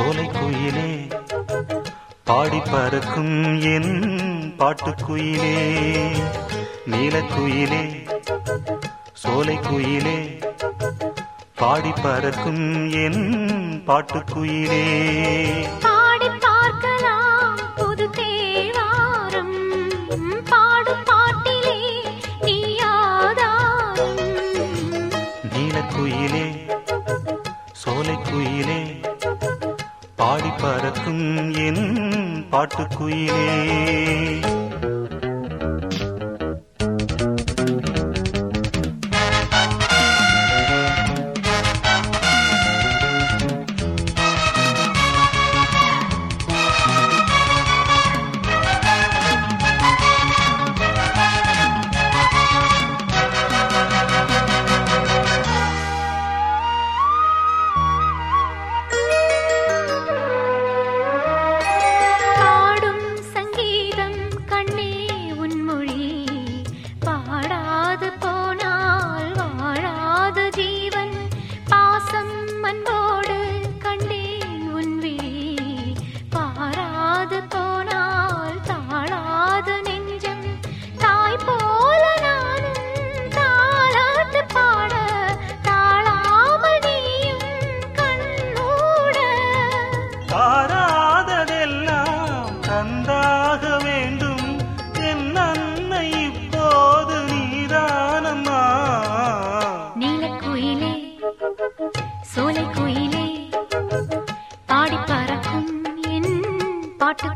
சோலை குயிலே பாடி பறக்கும் என் பாட்டுக்குயிலே. நீலக்குயிலே சோலைக்குயிலே. பாடி பறக்கும் என் பாட்டுக்குயிலே. பறக்கும் என் பாட்டுக்குயிலே.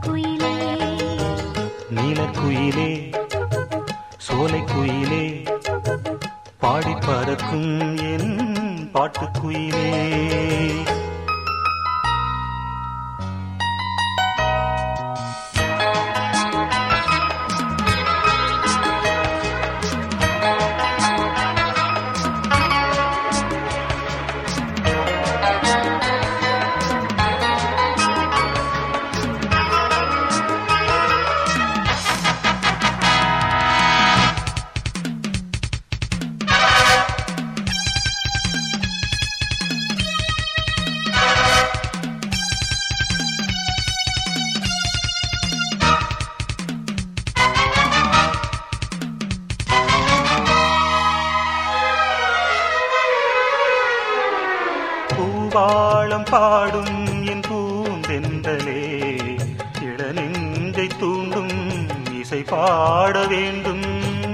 பாட்டுக்குயிலே நீலக்குயிலே சோலைக்குயிலே பாடி பறக்கும் என் பாட்டுக்குயிலே. பூவாளம் பாடும் என் பூந்தென்றலே. இளநெஞ்சை தூண்டும் இசை பாட வேண்டும்.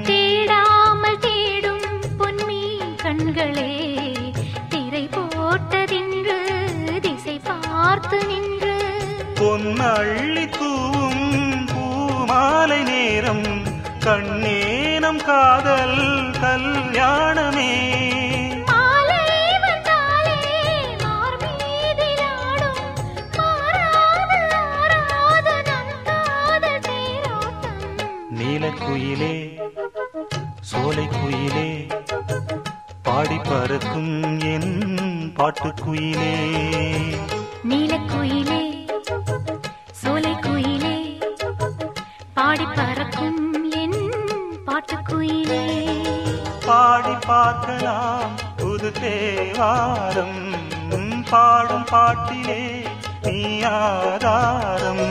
தேடாமல் தேடும் பொன்மீன் கண்களே. திரை போட்டதின்று திசை பார்த்து நின்று. பொன்னள்ளி தூவும் பூமாலை நேரம். கண்ணேனம் காதல் கல்யாணமே நீலக்குயிலே சோலைக்குயிலே பாடி பறக்கும் என் பாட்டுக்குயிலே. நீலக்குயிலே சோலைக்குயிலே பாடி பறக்கும் என் பாட்டுக்குயிலே. பாடி பார்க்கலாம் புது தேவாரம் பாடும் பாட்டிலே நீ ஆதாரம்.